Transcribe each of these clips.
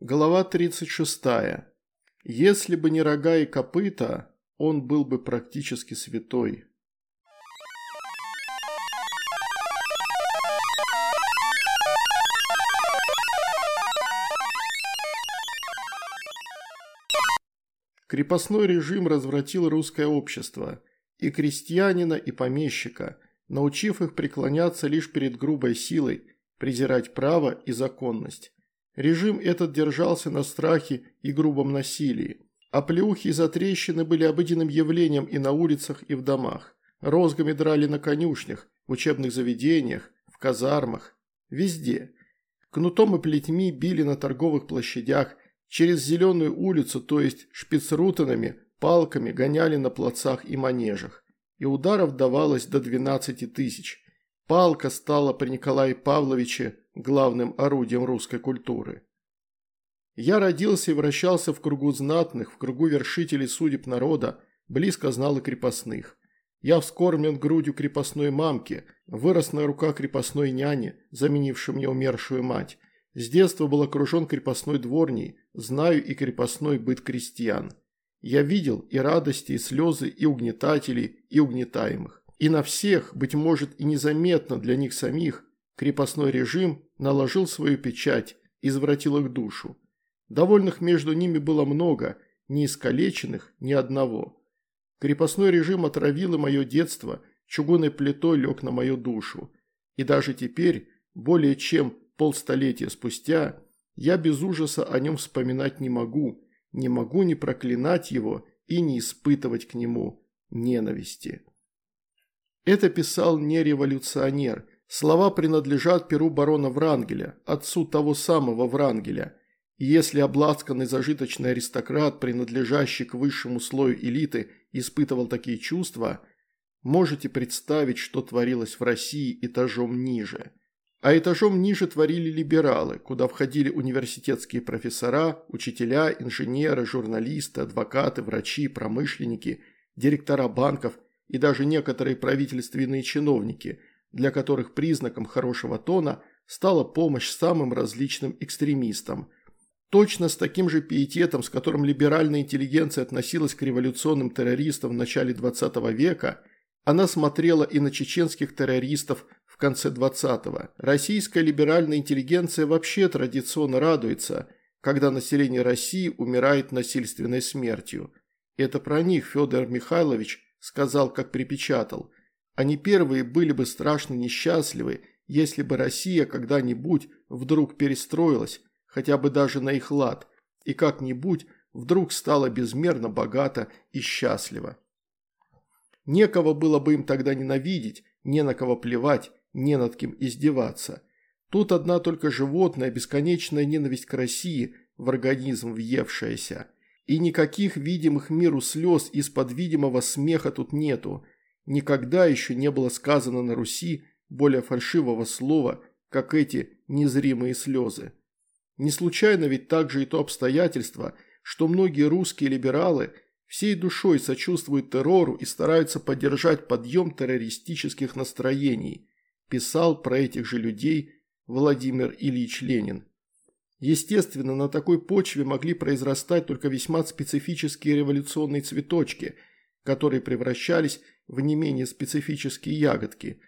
Глава 36. Если бы не рога и копыта, он был бы практически святой. Крепостной режим развратил русское общество, и крестьянина, и помещика, научив их преклоняться лишь перед грубой силой, презирать право и законность. Режим этот держался на страхе и грубом насилии. А плюхи и затрещины были обыденным явлением и на улицах, и в домах. Розгами драли на конюшнях, в учебных заведениях, в казармах. Везде. Кнутом и плетьми били на торговых площадях, через зеленую улицу, то есть шпицрутанами, палками гоняли на плацах и манежах. И ударов давалось до 12 тысяч. Палка стала при Николае Павловиче главным орудием русской культуры. Я родился и вращался в кругу знатных, в кругу вершителей судеб народа, близко знал и крепостных. Я вскормлен грудью крепостной мамки, вырос на руках крепостной няни, заменившей мне умершую мать. С детства был окружен крепостной дворней, знаю и крепостной быт крестьян. Я видел и радости, и слезы, и угнетателей, и угнетаемых. И на всех, быть может и незаметно для них самих, крепостной режим наложил свою печать, извратил их душу. Довольных между ними было много, не искалеченных ни одного. Крепостной режим отравил и мое детство, чугунной плитой лег на мою душу. И даже теперь, более чем полстолетия спустя, я без ужаса о нем вспоминать не могу, не могу не проклинать его и не испытывать к нему ненависти. Это писал не революционер – Слова принадлежат перу барона Врангеля, отцу того самого Врангеля. И если обласканный зажиточный аристократ, принадлежащий к высшему слою элиты, испытывал такие чувства, можете представить, что творилось в России этажом ниже. А этажом ниже творили либералы, куда входили университетские профессора, учителя, инженеры, журналисты, адвокаты, врачи, промышленники, директора банков и даже некоторые правительственные чиновники – для которых признаком хорошего тона стала помощь самым различным экстремистам. Точно с таким же пиететом, с которым либеральная интеллигенция относилась к революционным террористам в начале 20 века, она смотрела и на чеченских террористов в конце 20-го. Российская либеральная интеллигенция вообще традиционно радуется, когда население России умирает насильственной смертью. Это про них Федор Михайлович сказал, как припечатал – они первые были бы страшно несчастливы, если бы Россия когда-нибудь вдруг перестроилась, хотя бы даже на их лад, и как-нибудь вдруг стала безмерно богата и счастлива. Некого было бы им тогда ненавидеть, не на кого плевать, не над кем издеваться. Тут одна только животная, бесконечная ненависть к России в организм въевшаяся. И никаких видимых миру слез из-под видимого смеха тут нету – Никогда еще не было сказано на Руси более фальшивого слова, как эти незримые слезы. Не случайно ведь также и то обстоятельство, что многие русские либералы всей душой сочувствуют террору и стараются поддержать подъем террористических настроений, писал про этих же людей Владимир Ильич Ленин. Естественно, на такой почве могли произрастать только весьма специфические революционные цветочки, которые превращались в не менее специфические ягодки.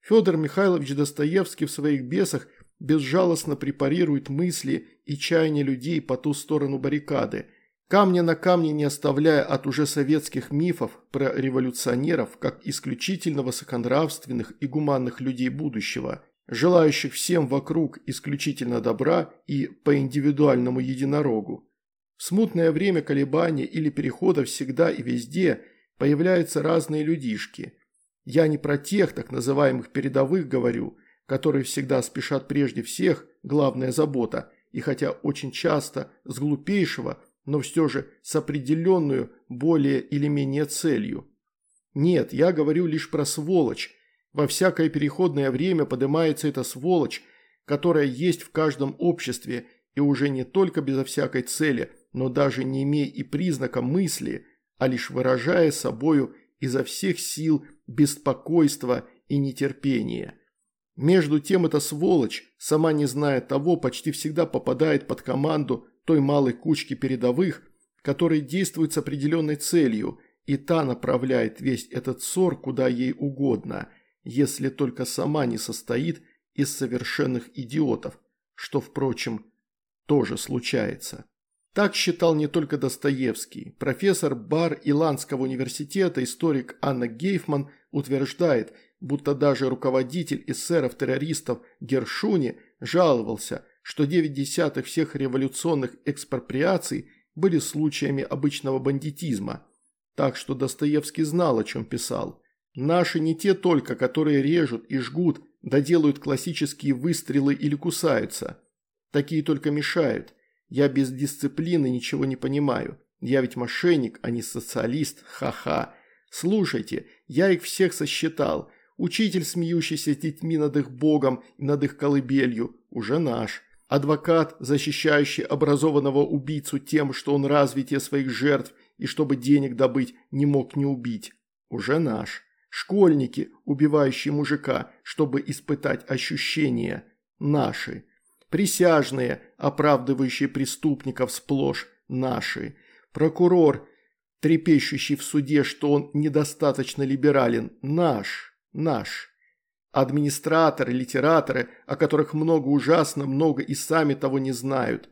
Федор Михайлович Достоевский в своих бесах безжалостно препарирует мысли и чаяния людей по ту сторону баррикады, камня на камне не оставляя от уже советских мифов про революционеров как исключительно высоконравственных и гуманных людей будущего, желающих всем вокруг исключительно добра и по индивидуальному единорогу. В смутное время колебания или перехода всегда и везде – появляются разные людишки. Я не про тех так называемых передовых говорю, которые всегда спешат прежде всех, главная забота, и хотя очень часто с глупейшего, но все же с определенную более или менее целью. Нет, я говорю лишь про сволочь. Во всякое переходное время поднимается эта сволочь, которая есть в каждом обществе и уже не только безо всякой цели, но даже не имея и признака мысли – а лишь выражая собою изо всех сил беспокойство и нетерпение. Между тем эта сволочь, сама не зная того, почти всегда попадает под команду той малой кучки передовых, которые действуют с определенной целью, и та направляет весь этот ссор куда ей угодно, если только сама не состоит из совершенных идиотов, что, впрочем, тоже случается. Так считал не только Достоевский. Профессор Бар Иландского университета, историк Анна Гейфман, утверждает, будто даже руководитель эсеров-террористов Гершуни жаловался, что 9 десятых всех революционных экспроприаций были случаями обычного бандитизма. Так что Достоевский знал, о чем писал. Наши не те только, которые режут и жгут, да делают классические выстрелы или кусаются. Такие только мешают. Я без дисциплины ничего не понимаю. Я ведь мошенник, а не социалист, ха-ха. Слушайте, я их всех сосчитал. Учитель, смеющийся детьми над их богом и над их колыбелью, уже наш. Адвокат, защищающий образованного убийцу тем, что он развитие своих жертв и чтобы денег добыть не мог не убить, уже наш. Школьники, убивающие мужика, чтобы испытать ощущения, наши. Присяжные, оправдывающие преступников сплошь наши. Прокурор, трепещущий в суде, что он недостаточно либерален, наш, наш. Администраторы, литераторы, о которых много ужасно, много и сами того не знают.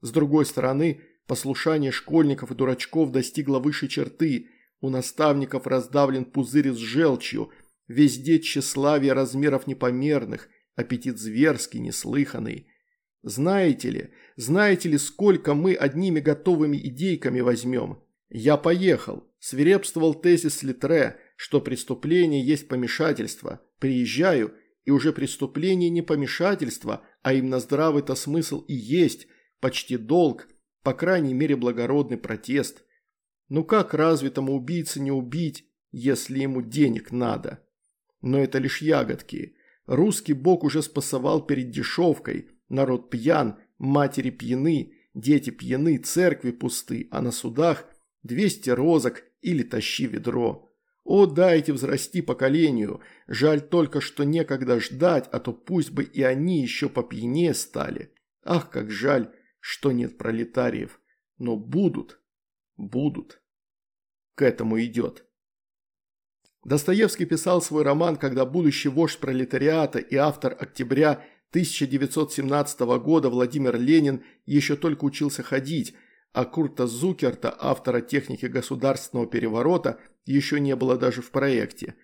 С другой стороны, послушание школьников и дурачков достигло высшей черты. У наставников раздавлен пузырь с желчью, везде тщеславие размеров непомерных, аппетит зверский, неслыханный. Знаете ли, знаете ли, сколько мы одними готовыми идейками возьмем? Я поехал. Свирепствовал тезис Литре, что преступление есть помешательство. Приезжаю, и уже преступление не помешательство, а именно здравый-то смысл и есть, почти долг, по крайней мере благородный протест. Ну как развитому убийце не убить, если ему денег надо? Но это лишь ягодки. Русский бог уже спасовал перед дешевкой – Народ пьян, матери пьяны, дети пьяны, церкви пусты, а на судах двести розок или тащи ведро. О, дайте взрасти поколению, жаль только, что некогда ждать, а то пусть бы и они еще попьянее стали. Ах, как жаль, что нет пролетариев, но будут, будут. К этому идет. Достоевский писал свой роман, когда будущий вождь пролетариата и автор «Октября» 1917 года Владимир Ленин еще только учился ходить, а Курта Зукерта, автора техники государственного переворота, еще не было даже в проекте.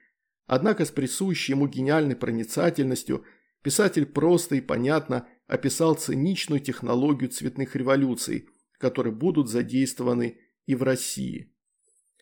Однако с присущей ему гениальной проницательностью писатель просто и понятно описал циничную технологию цветных революций, которые будут задействованы и в России.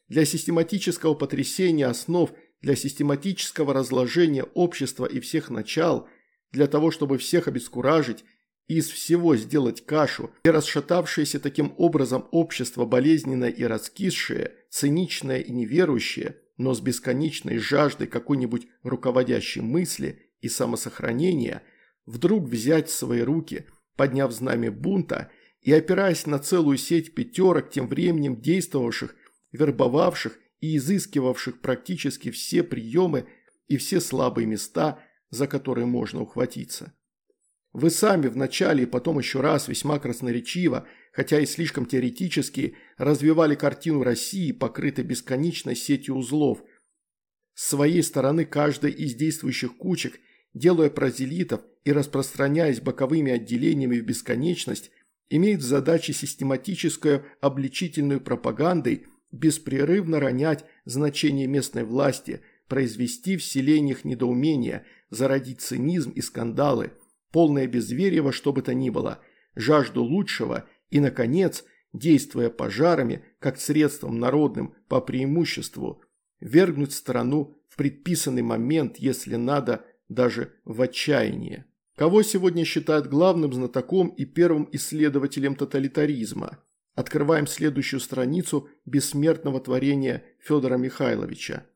Для систематического потрясения основ, для систематического разложения общества и всех начал – для того, чтобы всех обескуражить из всего сделать кашу, и расшатавшееся таким образом общество болезненное и раскисшее, циничное и неверующее, но с бесконечной жаждой какой-нибудь руководящей мысли и самосохранения, вдруг взять в свои руки, подняв знамя бунта и опираясь на целую сеть пятерок, тем временем действовавших, вербовавших и изыскивавших практически все приемы и все слабые места – за которые можно ухватиться. Вы сами вначале и потом еще раз весьма красноречиво, хотя и слишком теоретически, развивали картину России, покрытой бесконечной сетью узлов. С своей стороны каждая из действующих кучек, делая прозелитов и распространяясь боковыми отделениями в бесконечность, имеет в задаче систематическую обличительную пропагандой беспрерывно ронять значение местной власти, произвести в селениях недоумение – зародить цинизм и скандалы, полное безверие во что бы то ни было, жажду лучшего и, наконец, действуя пожарами, как средством народным по преимуществу, вергнуть страну в предписанный момент, если надо, даже в отчаяние. Кого сегодня считают главным знатоком и первым исследователем тоталитаризма? Открываем следующую страницу бессмертного творения Федора Михайловича.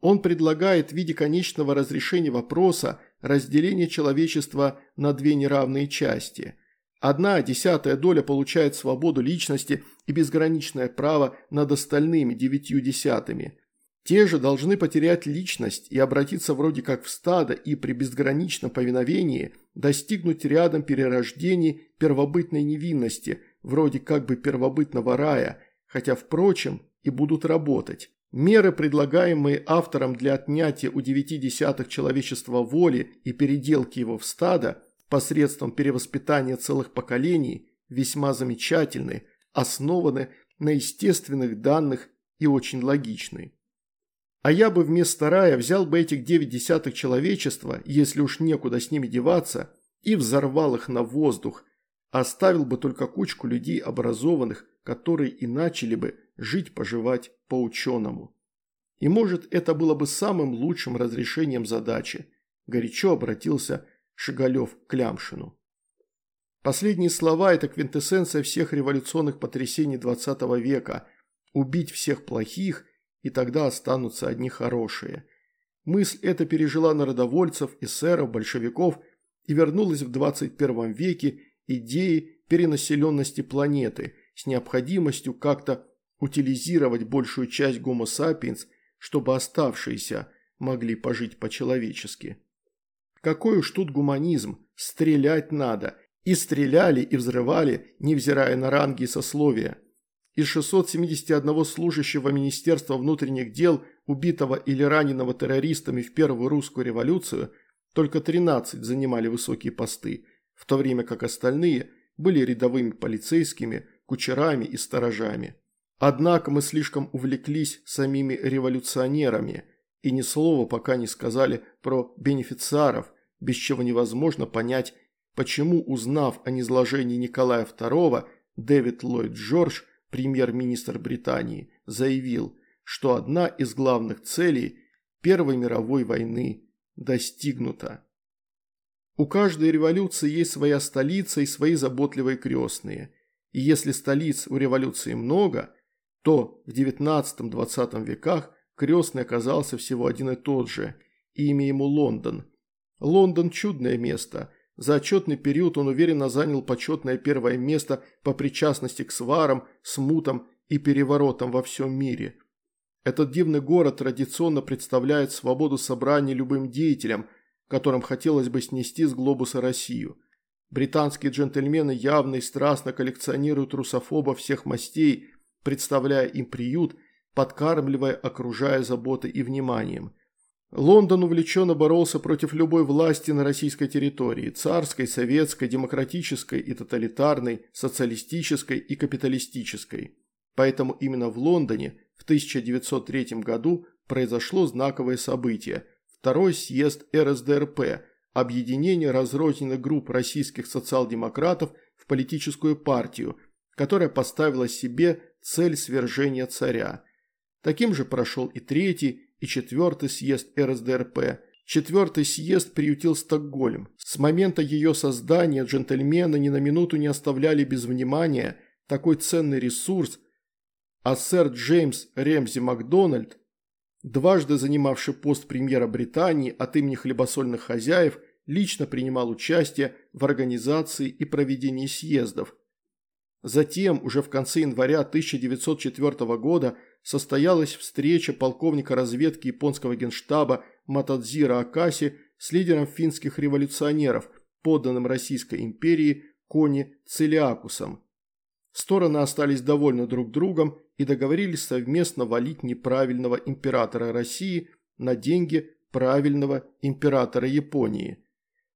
Он предлагает в виде конечного разрешения вопроса разделение человечества на две неравные части. Одна десятая доля получает свободу личности и безграничное право над остальными девятью десятыми. Те же должны потерять личность и обратиться вроде как в стадо и при безграничном повиновении достигнуть рядом перерождений первобытной невинности, вроде как бы первобытного рая, хотя, впрочем, и будут работать. Меры, предлагаемые автором для отнятия у девяти десятых человечества воли и переделки его в стадо посредством перевоспитания целых поколений, весьма замечательны, основаны на естественных данных и очень логичны. А я бы вместо рая взял бы этих девять десятых человечества, если уж некуда с ними деваться, и взорвал их на воздух, оставил бы только кучку людей образованных, которые и начали бы жить-поживать по-ученому. И может это было бы самым лучшим разрешением задачи, горячо обратился Шигалев к Лямшину. Последние слова – это квинтэссенция всех революционных потрясений XX века – убить всех плохих и тогда останутся одни хорошие. Мысль эта пережила народовольцев, эсеров, большевиков и вернулась в 21 веке идеи перенаселенности планеты с необходимостью как-то утилизировать большую часть гомо сапиенс, чтобы оставшиеся могли пожить по-человечески. Какой уж тут гуманизм, стрелять надо. И стреляли, и взрывали, невзирая на ранги и сословия. Из 671 служащего Министерства внутренних дел, убитого или раненого террористами в Первую русскую революцию, только 13 занимали высокие посты, в то время как остальные были рядовыми полицейскими, кучерами и сторожами. Однако мы слишком увлеклись самими революционерами и ни слова пока не сказали про бенефициаров, без чего невозможно понять, почему, узнав о низложении Николая II, Дэвид Ллойд Джордж премьер-министр Британии, заявил, что одна из главных целей Первой мировой войны достигнута. У каждой революции есть своя столица и свои заботливые крестные. И если столиц у революции много, то в XIX-XX веках крестный оказался всего один и тот же, имя ему Лондон. Лондон – чудное место – за отчетный период он уверенно занял почетное первое место по причастности к сварам, смутам и переворотам во всем мире. Этот дивный город традиционно представляет свободу собраний любым деятелям, которым хотелось бы снести с глобуса Россию. Британские джентльмены явно и страстно коллекционируют русофобов всех мастей, представляя им приют, подкармливая, окружая заботой и вниманием. Лондон увлеченно боролся против любой власти на российской территории – царской, советской, демократической и тоталитарной, социалистической и капиталистической. Поэтому именно в Лондоне в 1903 году произошло знаковое событие – второй съезд РСДРП – объединение разрозненных групп российских социал-демократов в политическую партию, которая поставила себе цель свержения царя. Таким же прошел и третий, и четвертый съезд РСДРП. Четвертый съезд приютил Стокгольм. С момента ее создания джентльмены ни на минуту не оставляли без внимания такой ценный ресурс, а сэр Джеймс Ремзи Макдональд, дважды занимавший пост премьера Британии от имени хлебосольных хозяев, лично принимал участие в организации и проведении съездов. Затем, уже в конце января 1904 года, состоялась встреча полковника разведки японского генштаба Матадзира Акаси с лидером финских революционеров, подданным Российской империи Кони Целиакусом. Стороны остались довольны друг другом и договорились совместно валить неправильного императора России на деньги правильного императора Японии.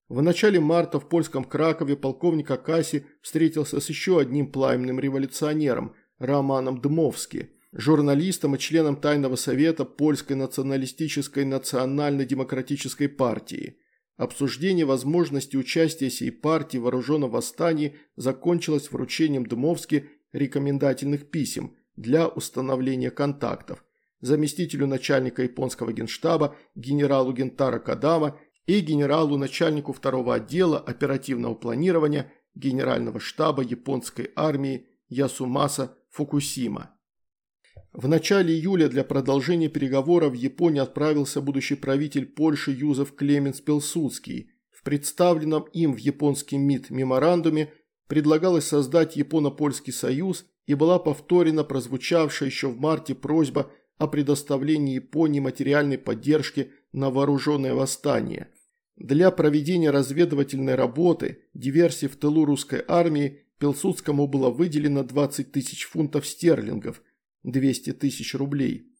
В начале марта в польском Кракове полковник Акаси встретился с еще одним пламенным революционером – Романом Дмовски – журналистом и членом Тайного совета Польской националистической национально-демократической партии. Обсуждение возможности участия сей партии в вооруженном восстании закончилось вручением Дмовски рекомендательных писем для установления контактов заместителю начальника японского генштаба генералу Гентара Кадама и генералу начальнику второго отдела оперативного планирования генерального штаба японской армии Ясумаса Фукусима. В начале июля для продолжения переговоров в Японию отправился будущий правитель Польши Юзеф Клеменс Пилсудский. В представленном им в японский МИД меморандуме предлагалось создать Японо-Польский союз и была повторена прозвучавшая еще в марте просьба о предоставлении Японии материальной поддержки на вооруженное восстание. Для проведения разведывательной работы, диверсии в тылу русской армии Пилсудскому было выделено 20 тысяч фунтов стерлингов, 200 тысяч рублей.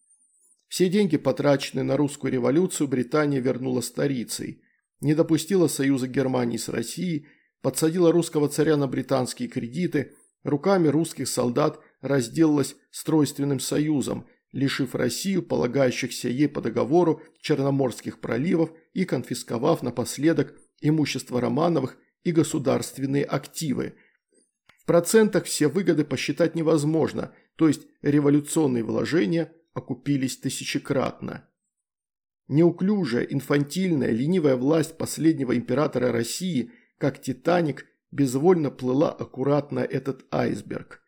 Все деньги, потраченные на русскую революцию, Британия вернула старицей. Не допустила союза Германии с Россией, подсадила русского царя на британские кредиты, руками русских солдат разделалась с Тройственным союзом, лишив Россию полагающихся ей по договору Черноморских проливов и конфисковав напоследок имущество Романовых и государственные активы. В процентах все выгоды посчитать невозможно, то есть революционные вложения окупились тысячекратно. Неуклюжая, инфантильная, ленивая власть последнего императора России, как Титаник, безвольно плыла аккуратно этот айсберг.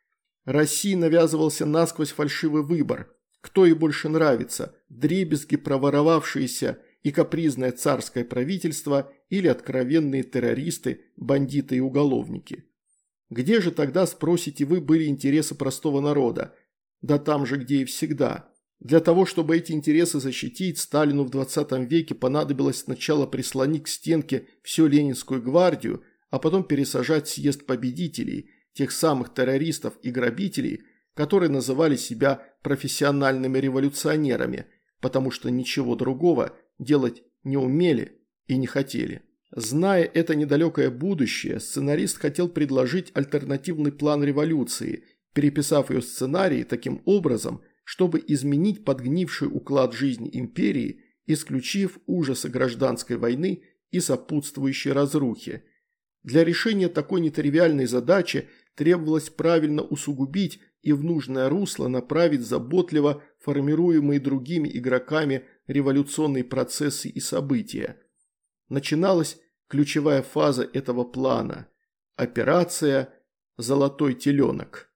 России навязывался насквозь фальшивый выбор – кто ей больше нравится – дребезги проворовавшиеся и капризное царское правительство или откровенные террористы, бандиты и уголовники. Где же тогда, спросите вы, были интересы простого народа? Да там же, где и всегда. Для того, чтобы эти интересы защитить, Сталину в 20 веке понадобилось сначала прислонить к стенке всю Ленинскую гвардию, а потом пересажать съезд победителей, тех самых террористов и грабителей – которые называли себя профессиональными революционерами, потому что ничего другого делать не умели и не хотели. Зная это недалекое будущее, сценарист хотел предложить альтернативный план революции, переписав ее сценарий таким образом, чтобы изменить подгнивший уклад жизни империи, исключив ужасы гражданской войны и сопутствующей разрухи. Для решения такой нетривиальной задачи требовалось правильно усугубить и в нужное русло направить заботливо формируемые другими игроками революционные процессы и события. Начиналась ключевая фаза этого плана – операция «Золотой теленок».